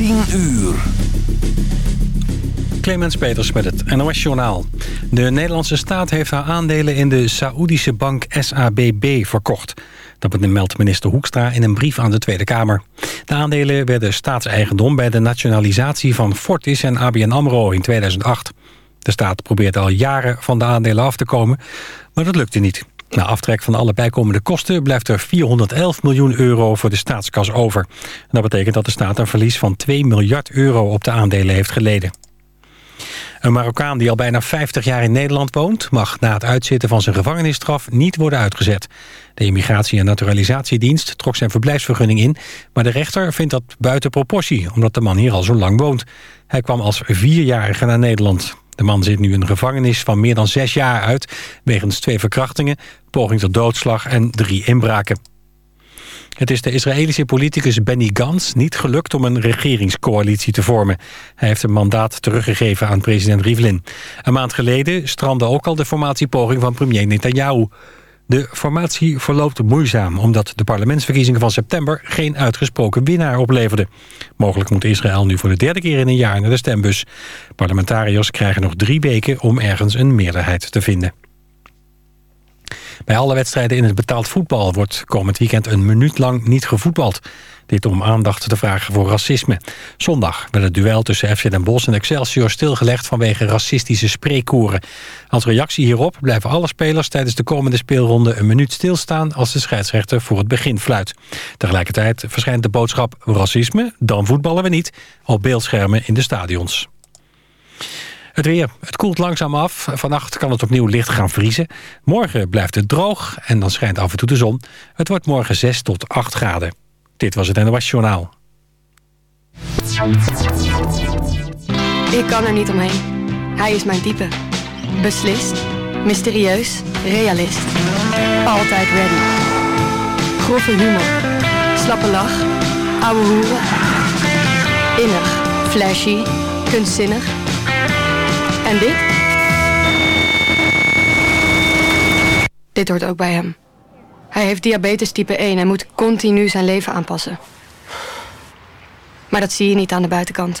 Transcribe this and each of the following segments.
10 uur. Clemens Peters met het NOS-journaal. De Nederlandse staat heeft haar aandelen in de Saoedische bank SABB verkocht. Dat meldt minister Hoekstra in een brief aan de Tweede Kamer. De aandelen werden staatseigendom bij de nationalisatie van Fortis en ABN AMRO in 2008. De staat probeert al jaren van de aandelen af te komen, maar dat lukte niet. Na aftrek van alle bijkomende kosten blijft er 411 miljoen euro voor de staatskas over. dat betekent dat de staat een verlies van 2 miljard euro op de aandelen heeft geleden. Een Marokkaan die al bijna 50 jaar in Nederland woont... mag na het uitzitten van zijn gevangenisstraf niet worden uitgezet. De Immigratie- en Naturalisatiedienst trok zijn verblijfsvergunning in... maar de rechter vindt dat buiten proportie... omdat de man hier al zo lang woont. Hij kwam als vierjarige naar Nederland. De man zit nu een gevangenis van meer dan zes jaar uit... wegens twee verkrachtingen, poging tot doodslag en drie inbraken. Het is de Israëlische politicus Benny Gantz niet gelukt om een regeringscoalitie te vormen. Hij heeft een mandaat teruggegeven aan president Rivlin. Een maand geleden strandde ook al de formatiepoging van premier Netanyahu. De formatie verloopt moeizaam omdat de parlementsverkiezingen van september geen uitgesproken winnaar opleverden. Mogelijk moet Israël nu voor de derde keer in een jaar naar de stembus. Parlementariërs krijgen nog drie weken om ergens een meerderheid te vinden. Bij alle wedstrijden in het betaald voetbal wordt komend weekend een minuut lang niet gevoetbald. Dit om aandacht te vragen voor racisme. Zondag werd het duel tussen FC Den Bosch en Excelsior stilgelegd vanwege racistische spreekkoren. Als reactie hierop blijven alle spelers tijdens de komende speelronde een minuut stilstaan als de scheidsrechter voor het begin fluit. Tegelijkertijd verschijnt de boodschap racisme, dan voetballen we niet, op beeldschermen in de stadions. Het weer. Het koelt langzaam af. Vannacht kan het opnieuw licht gaan vriezen. Morgen blijft het droog en dan schijnt af en toe de zon. Het wordt morgen 6 tot 8 graden. Dit was het NOS Journaal. Ik kan er niet omheen. Hij is mijn type. Beslist, mysterieus, realist. Altijd ready. Grove humor. Slappe lach. Ouwe hoeren. Innig, flashy, kunstzinnig en dit? Dit hoort ook bij hem. Hij heeft diabetes type 1 en moet continu zijn leven aanpassen. Maar dat zie je niet aan de buitenkant.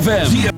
ZFM.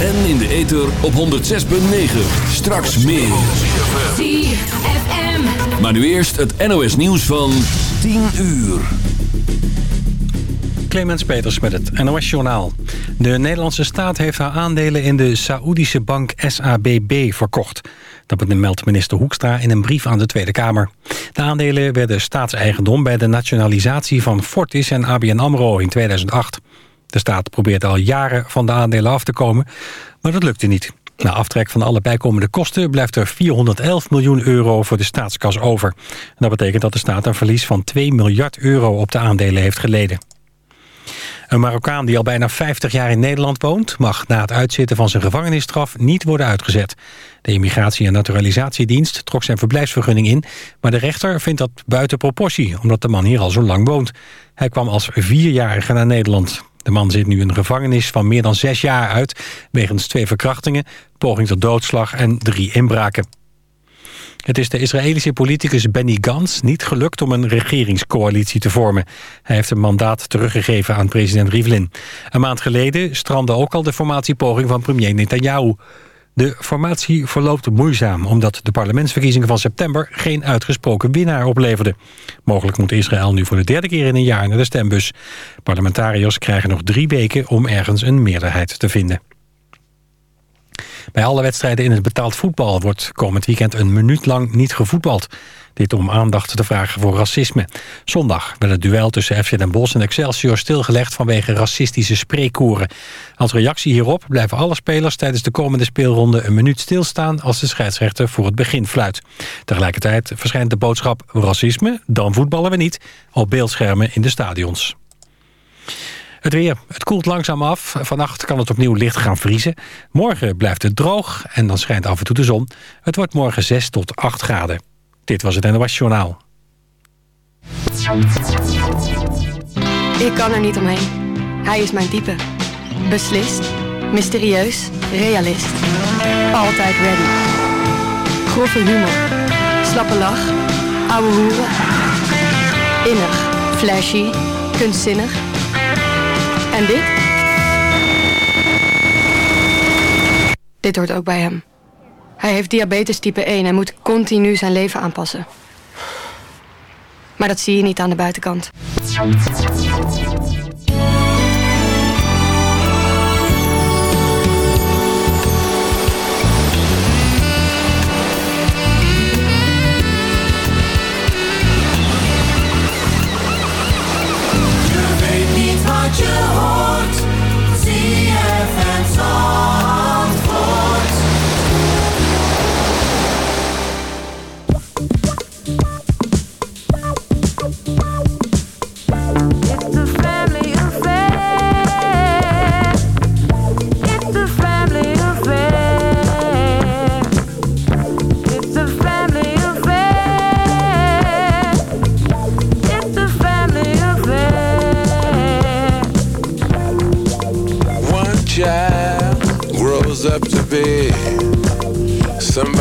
En in de ether op 106.9. Straks meer. ZFM. Maar nu eerst het NOS nieuws van 10 uur. Clemens Peters met het NOS Journaal. De Nederlandse staat heeft haar aandelen in de Saoedische bank SABB verkocht. Dat meldt minister Hoekstra in een brief aan de Tweede Kamer. De aandelen werden staatseigendom bij de nationalisatie van Fortis en ABN AMRO in 2008. De staat probeert al jaren van de aandelen af te komen, maar dat lukte niet. Na aftrek van alle bijkomende kosten blijft er 411 miljoen euro voor de staatskas over. Dat betekent dat de staat een verlies van 2 miljard euro op de aandelen heeft geleden. Een Marokkaan die al bijna 50 jaar in Nederland woont... mag na het uitzitten van zijn gevangenisstraf niet worden uitgezet. De Immigratie- en Naturalisatiedienst trok zijn verblijfsvergunning in... maar de rechter vindt dat buiten proportie, omdat de man hier al zo lang woont. Hij kwam als vierjarige naar Nederland. De man zit nu in een gevangenis van meer dan zes jaar uit... wegens twee verkrachtingen, poging tot doodslag en drie inbraken. Het is de Israëlische politicus Benny Gantz niet gelukt om een regeringscoalitie te vormen. Hij heeft een mandaat teruggegeven aan president Rivlin. Een maand geleden strandde ook al de formatiepoging van premier Netanyahu. De formatie verloopt moeizaam omdat de parlementsverkiezingen van september geen uitgesproken winnaar opleverden. Mogelijk moet Israël nu voor de derde keer in een jaar naar de stembus. Parlementariërs krijgen nog drie weken om ergens een meerderheid te vinden. Bij alle wedstrijden in het betaald voetbal wordt komend weekend een minuut lang niet gevoetbald. Dit om aandacht te vragen voor racisme. Zondag werd het duel tussen FC Den Bosch en Excelsior stilgelegd vanwege racistische spreekkoren. Als reactie hierop blijven alle spelers tijdens de komende speelronde een minuut stilstaan als de scheidsrechter voor het begin fluit. Tegelijkertijd verschijnt de boodschap racisme, dan voetballen we niet, op beeldschermen in de stadions. Het weer. Het koelt langzaam af. Vannacht kan het opnieuw licht gaan vriezen. Morgen blijft het droog en dan schijnt af en toe de zon. Het wordt morgen 6 tot 8 graden. Dit was het NOS Journaal. Ik kan er niet omheen. Hij is mijn type. Beslist, mysterieus, realist. Altijd ready. Grove humor. Slappe lach. Ouwe hoeren. Innig, flashy, kunstzinnig. En dit? Dit hoort ook bij hem. Hij heeft diabetes type 1 en moet continu zijn leven aanpassen. Maar dat zie je niet aan de buitenkant.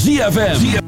ZFM.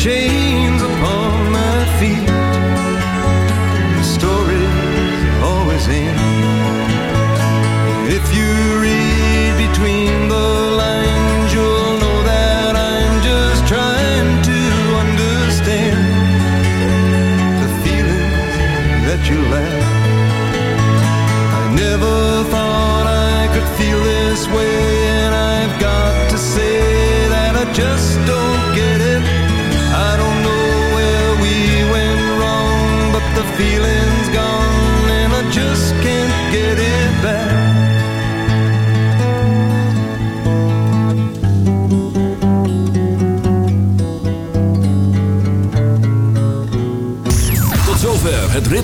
Chains upon my feet.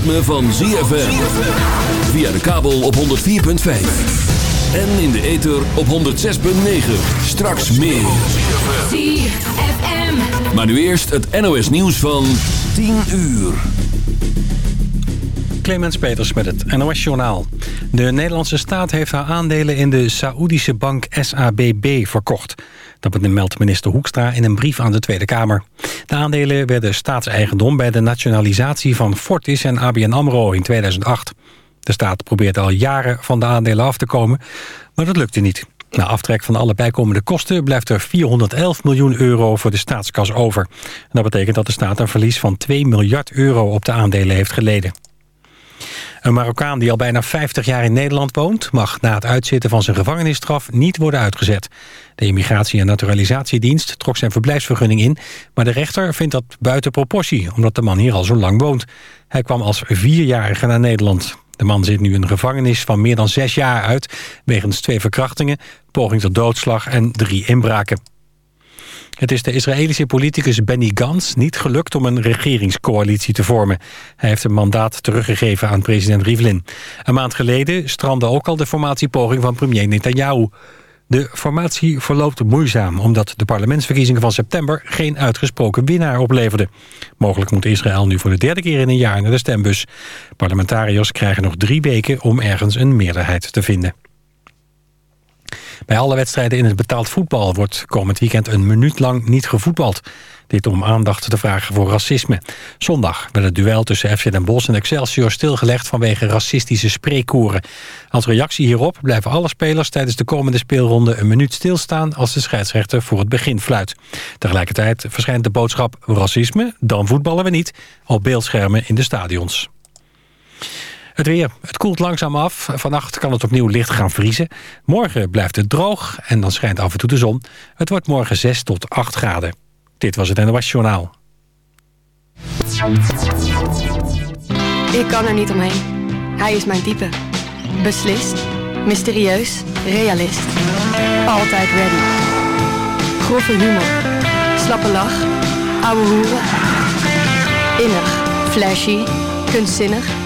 Ritme van ZFM. Via de kabel op 104.5. En in de ether op 106.9. Straks meer. ZFM. Maar nu eerst het NOS nieuws van 10 uur. Clemens Peters met het NOS-journaal. De Nederlandse staat heeft haar aandelen in de Saoedische bank SABB verkocht. Dat meldt minister Hoekstra in een brief aan de Tweede Kamer. De aandelen werden staatseigendom bij de nationalisatie van Fortis en ABN AMRO in 2008. De staat probeert al jaren van de aandelen af te komen, maar dat lukte niet. Na aftrek van alle bijkomende kosten blijft er 411 miljoen euro voor de staatskas over. Dat betekent dat de staat een verlies van 2 miljard euro op de aandelen heeft geleden. Een Marokkaan die al bijna 50 jaar in Nederland woont... mag na het uitzitten van zijn gevangenisstraf niet worden uitgezet. De Immigratie- en Naturalisatiedienst trok zijn verblijfsvergunning in... maar de rechter vindt dat buiten proportie... omdat de man hier al zo lang woont. Hij kwam als vierjarige naar Nederland. De man zit nu in een gevangenis van meer dan zes jaar uit... wegens twee verkrachtingen, poging tot doodslag en drie inbraken. Het is de Israëlische politicus Benny Gantz niet gelukt om een regeringscoalitie te vormen. Hij heeft een mandaat teruggegeven aan president Rivlin. Een maand geleden strandde ook al de formatiepoging van premier Netanyahu. De formatie verloopt moeizaam omdat de parlementsverkiezingen van september geen uitgesproken winnaar opleverden. Mogelijk moet Israël nu voor de derde keer in een jaar naar de stembus. Parlementariërs krijgen nog drie weken om ergens een meerderheid te vinden. Bij alle wedstrijden in het betaald voetbal wordt komend weekend een minuut lang niet gevoetbald. Dit om aandacht te vragen voor racisme. Zondag werd het duel tussen FC Den Bosch en Excelsior stilgelegd vanwege racistische spreekkoren. Als reactie hierop blijven alle spelers tijdens de komende speelronde een minuut stilstaan als de scheidsrechter voor het begin fluit. Tegelijkertijd verschijnt de boodschap racisme, dan voetballen we niet, op beeldschermen in de stadions. Het weer. Het koelt langzaam af. Vannacht kan het opnieuw licht gaan vriezen. Morgen blijft het droog en dan schijnt af en toe de zon. Het wordt morgen 6 tot 8 graden. Dit was het NOS Journaal. Ik kan er niet omheen. Hij is mijn type. Beslist, mysterieus, realist. Altijd ready. Grove humor. Slappe lach. Ouwe hoeren. Innig, flashy, kunstzinnig.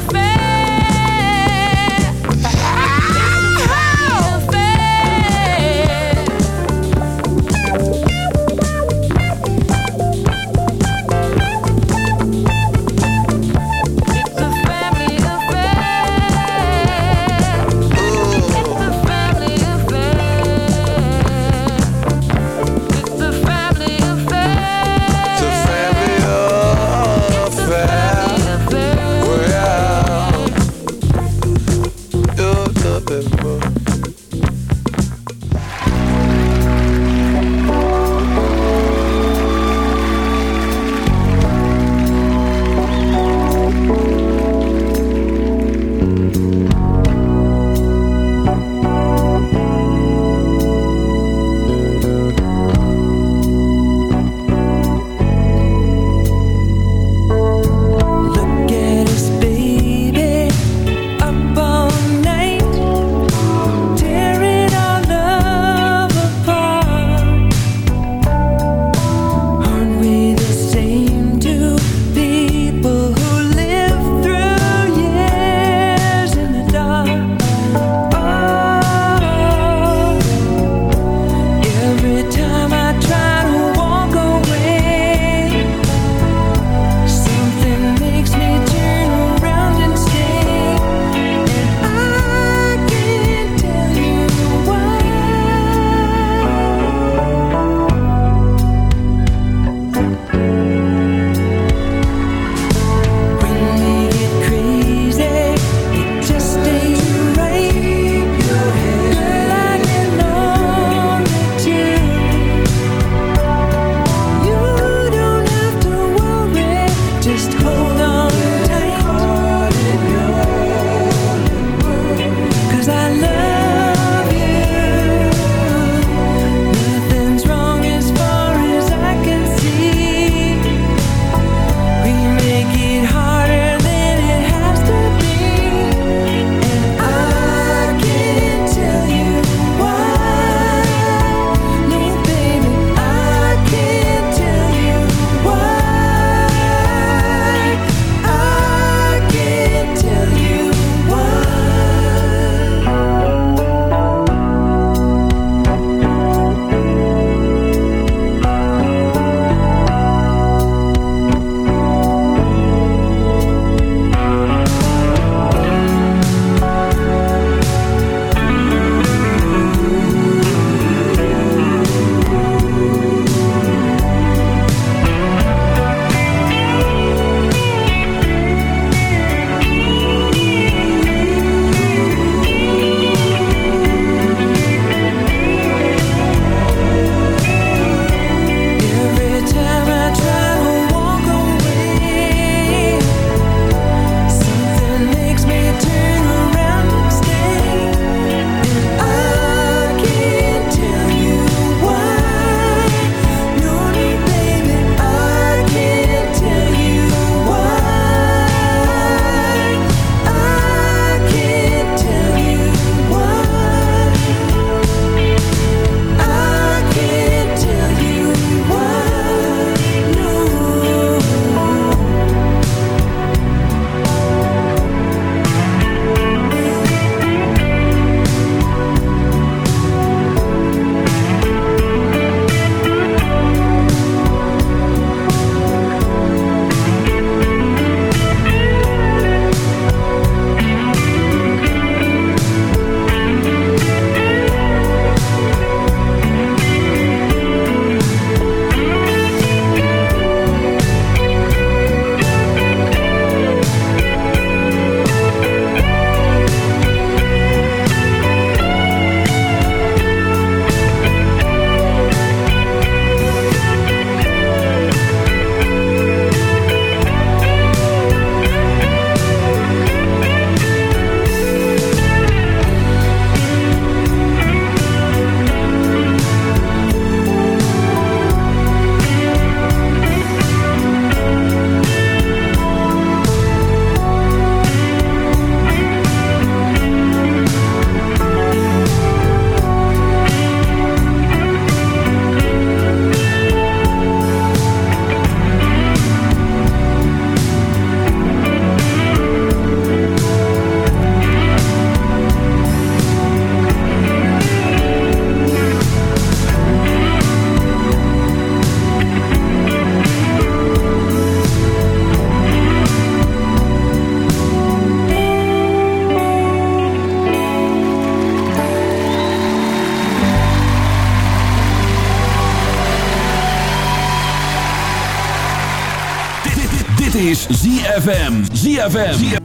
ZFM. ZFM.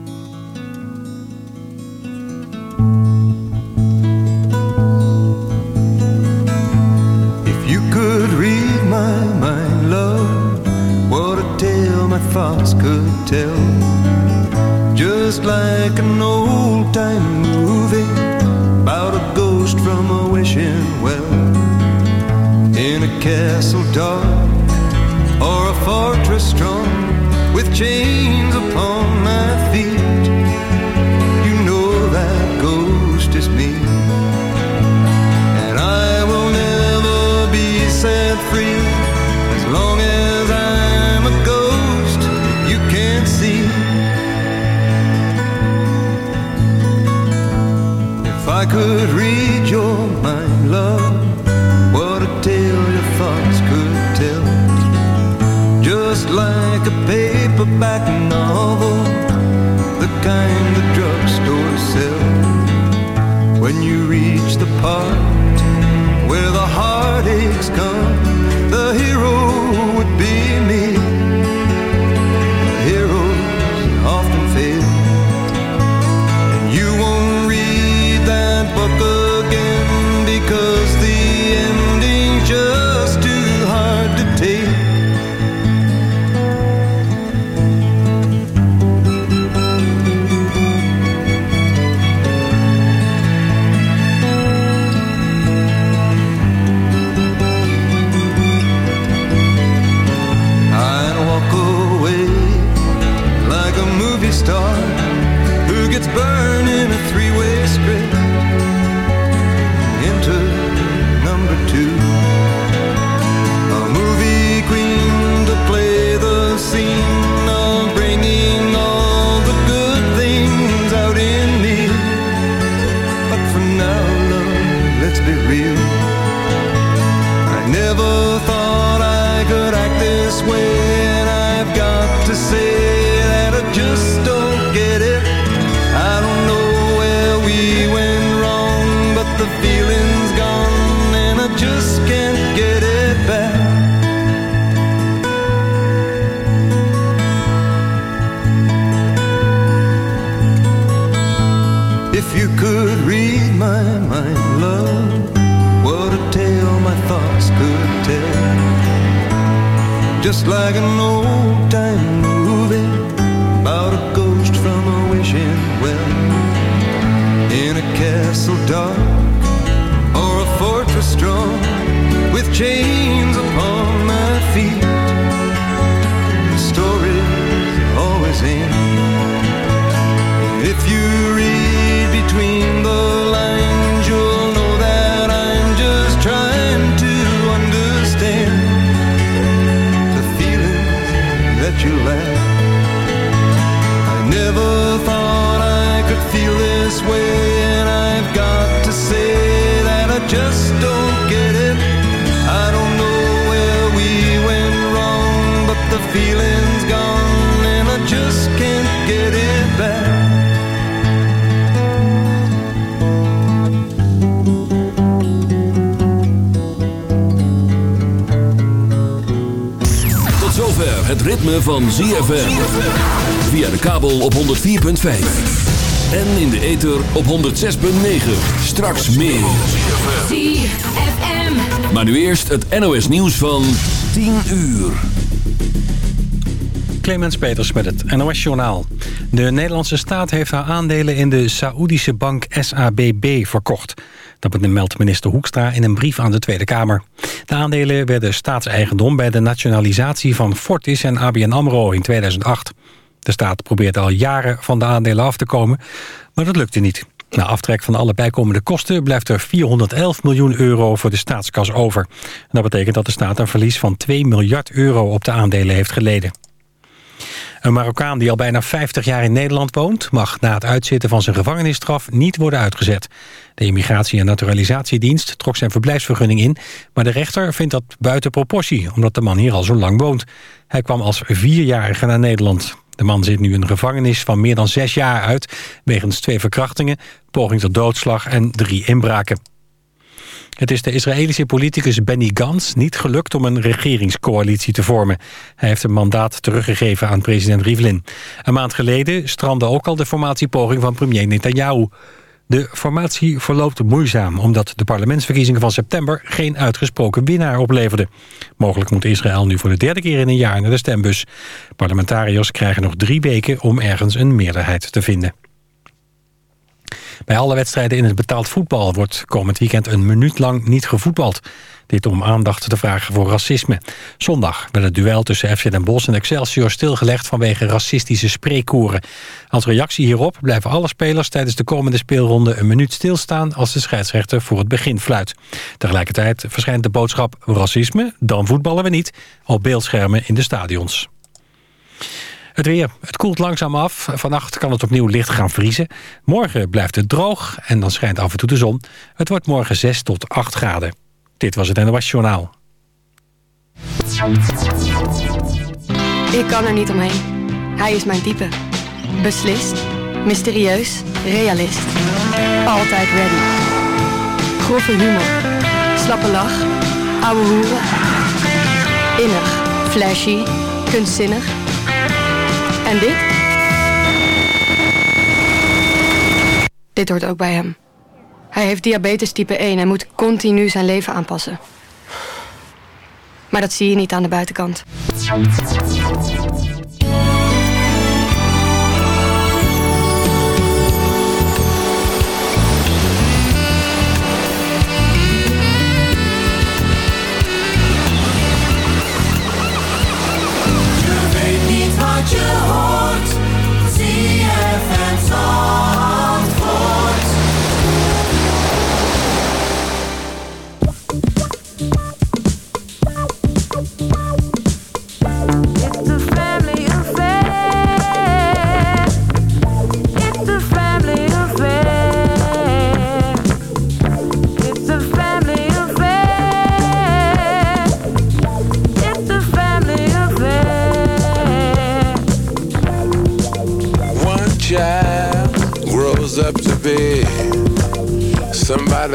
This way, and I've got to say that I just don't get it. I don't know where we went wrong, but the feeling's gone, and I just can't get it back. Tot zover het ritme van ZFM. Via de kabel op 104.5. En in de ether op 106.9. Straks meer. ZFM. Maar nu eerst het NOS nieuws van 10 uur. Clemens Peters met het NOS Journaal. De Nederlandse staat heeft haar aandelen in de Saoedische bank SABB verkocht. Dat meldt minister Hoekstra in een brief aan de Tweede Kamer. De aandelen werden staatseigendom bij de nationalisatie van Fortis en ABN AMRO in 2008. De staat probeert al jaren van de aandelen af te komen, maar dat lukte niet. Na aftrek van alle bijkomende kosten blijft er 411 miljoen euro voor de staatskas over. Dat betekent dat de staat een verlies van 2 miljard euro op de aandelen heeft geleden. Een Marokkaan die al bijna 50 jaar in Nederland woont... mag na het uitzitten van zijn gevangenisstraf niet worden uitgezet. De Immigratie- en Naturalisatiedienst trok zijn verblijfsvergunning in... maar de rechter vindt dat buiten proportie... omdat de man hier al zo lang woont. Hij kwam als vierjarige naar Nederland. De man zit nu in een gevangenis van meer dan zes jaar uit... wegens twee verkrachtingen, poging tot doodslag en drie inbraken. Het is de Israëlische politicus Benny Gantz niet gelukt om een regeringscoalitie te vormen. Hij heeft een mandaat teruggegeven aan president Rivlin. Een maand geleden strandde ook al de formatiepoging van premier Netanyahu. De formatie verloopt moeizaam omdat de parlementsverkiezingen van september geen uitgesproken winnaar opleverden. Mogelijk moet Israël nu voor de derde keer in een jaar naar de stembus. Parlementariërs krijgen nog drie weken om ergens een meerderheid te vinden. Bij alle wedstrijden in het betaald voetbal wordt komend weekend een minuut lang niet gevoetbald. Dit om aandacht te vragen voor racisme. Zondag werd het duel tussen FC Den Bosch en Excelsior stilgelegd vanwege racistische spreekkoren. Als reactie hierop blijven alle spelers tijdens de komende speelronde een minuut stilstaan als de scheidsrechter voor het begin fluit. Tegelijkertijd verschijnt de boodschap racisme, dan voetballen we niet, op beeldschermen in de stadions. Het weer. Het koelt langzaam af. Vannacht kan het opnieuw licht gaan vriezen. Morgen blijft het droog en dan schijnt af en toe de zon. Het wordt morgen 6 tot 8 graden. Dit was het NOS Journaal. Ik kan er niet omheen. Hij is mijn type. Beslist, mysterieus, realist. Altijd ready. Grove humor. Slappe lach. Ouwe hoeren. Innig, flashy, kunstzinnig. En dit? Dit hoort ook bij hem. Hij heeft diabetes type 1 en moet continu zijn leven aanpassen. Maar dat zie je niet aan de buitenkant.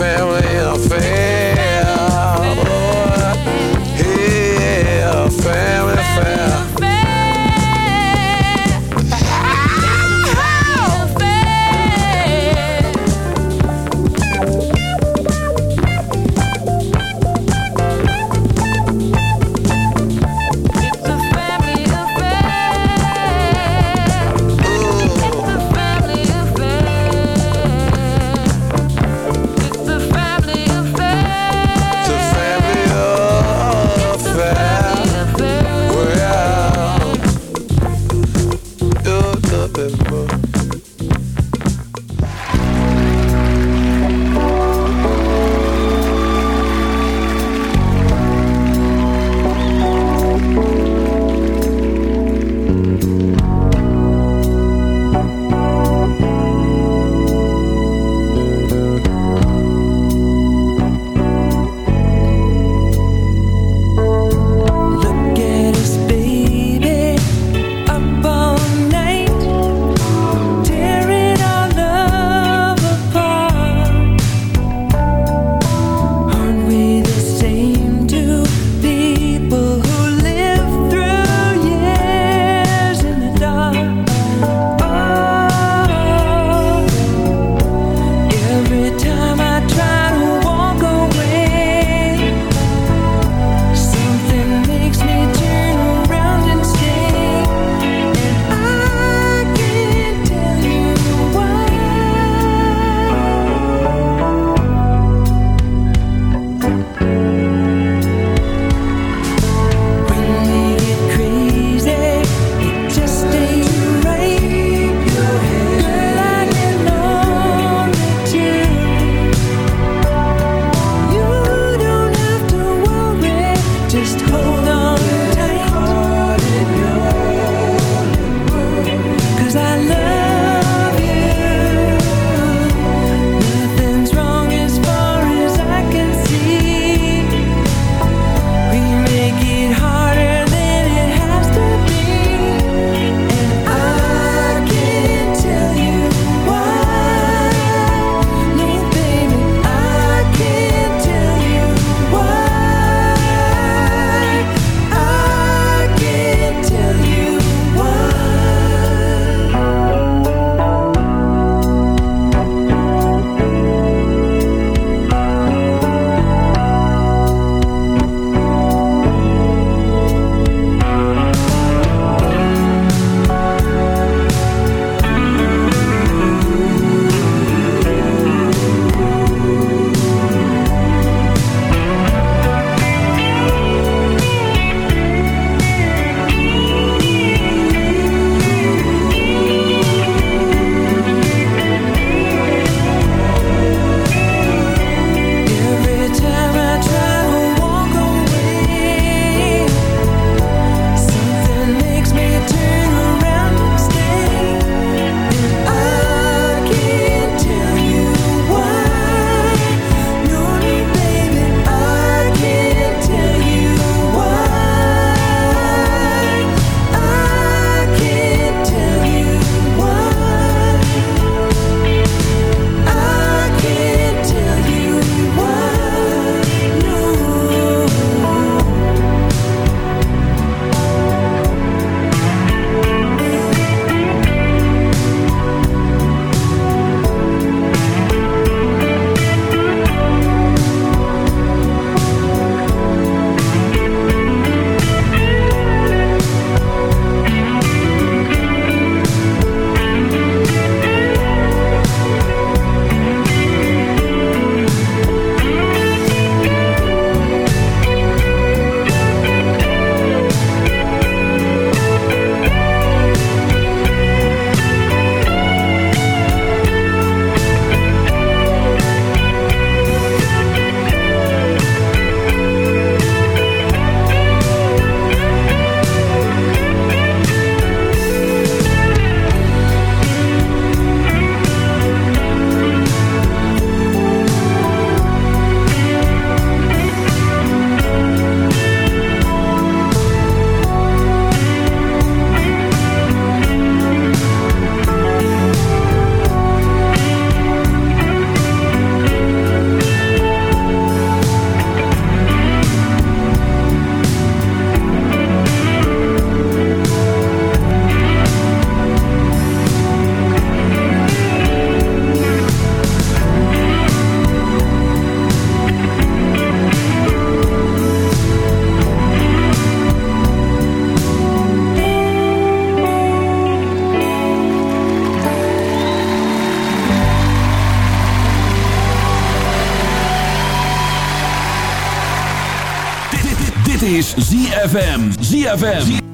family affair. Dit is ZFM. ZFM.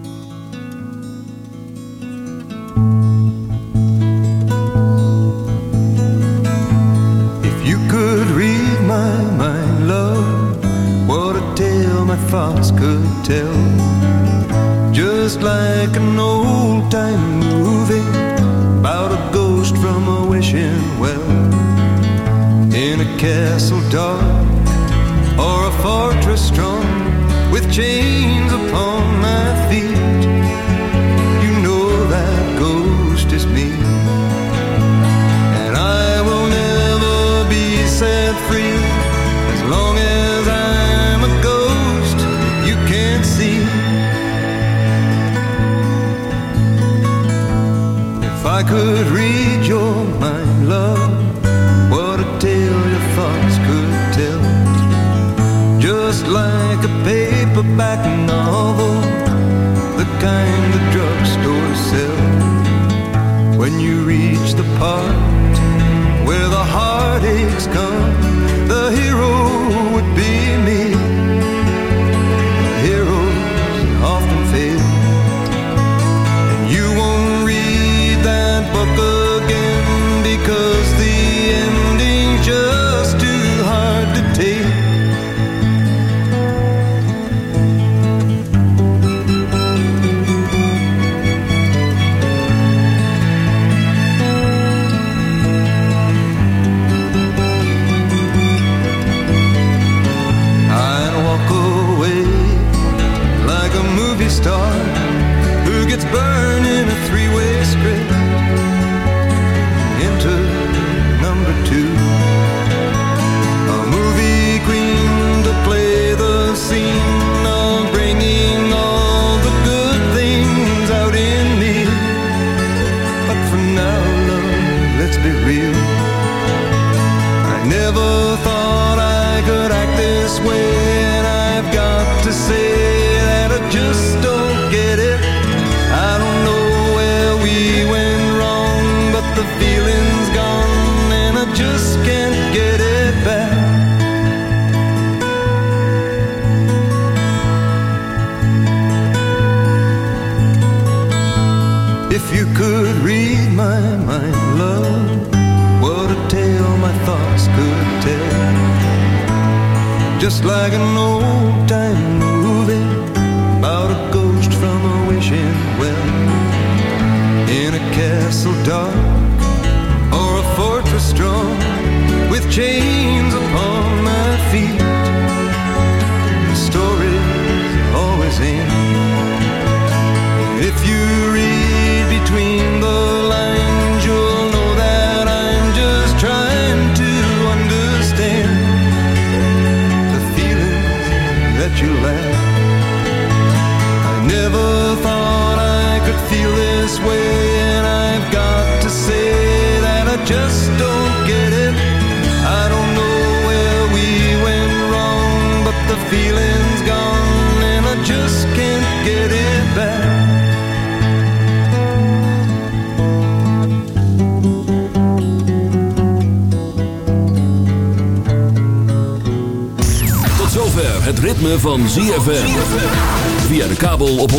ZFM. Via de kabel op 104.5.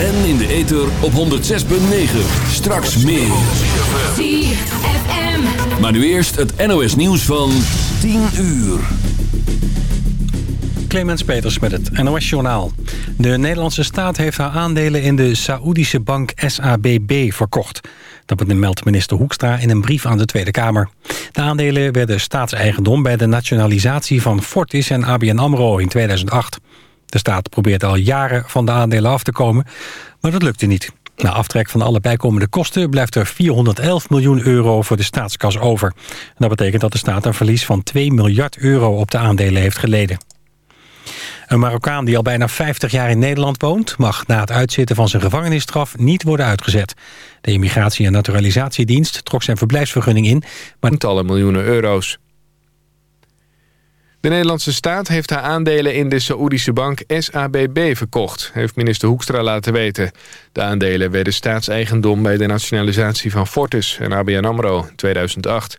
En in de ether op 106.9. Straks meer. ZFM. Maar nu eerst het NOS nieuws van 10 uur. Clemens Peters met het NOS-journaal. De Nederlandse staat heeft haar aandelen in de Saoedische bank SABB verkocht. Dat meldt minister Hoekstra in een brief aan de Tweede Kamer. De aandelen werden staatseigendom bij de nationalisatie van Fortis en ABN AMRO in 2008. De staat probeert al jaren van de aandelen af te komen, maar dat lukte niet. Na aftrek van alle bijkomende kosten blijft er 411 miljoen euro voor de staatskas over. Dat betekent dat de staat een verlies van 2 miljard euro op de aandelen heeft geleden. Een Marokkaan die al bijna 50 jaar in Nederland woont... mag na het uitzitten van zijn gevangenisstraf niet worden uitgezet. De Immigratie- en Naturalisatiedienst trok zijn verblijfsvergunning in... maar tientallen miljoenen euro's. De Nederlandse staat heeft haar aandelen in de Saoedische bank SABB verkocht, heeft minister Hoekstra laten weten. De aandelen werden staatseigendom bij de nationalisatie van Fortis en ABN AMRO in 2008.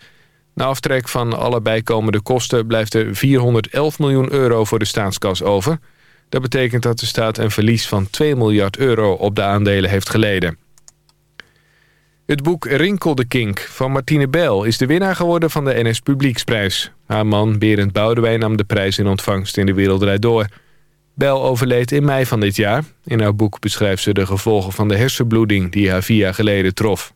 Na aftrek van alle bijkomende kosten blijft er 411 miljoen euro voor de staatskas over. Dat betekent dat de staat een verlies van 2 miljard euro op de aandelen heeft geleden. Het boek Rinkel de Kink van Martine Bijl is de winnaar geworden van de NS Publieksprijs. Haar man Berend Boudewijn nam de prijs in ontvangst in de Wereld Draait Door. Bijl overleed in mei van dit jaar. In haar boek beschrijft ze de gevolgen van de hersenbloeding die haar vier jaar geleden trof.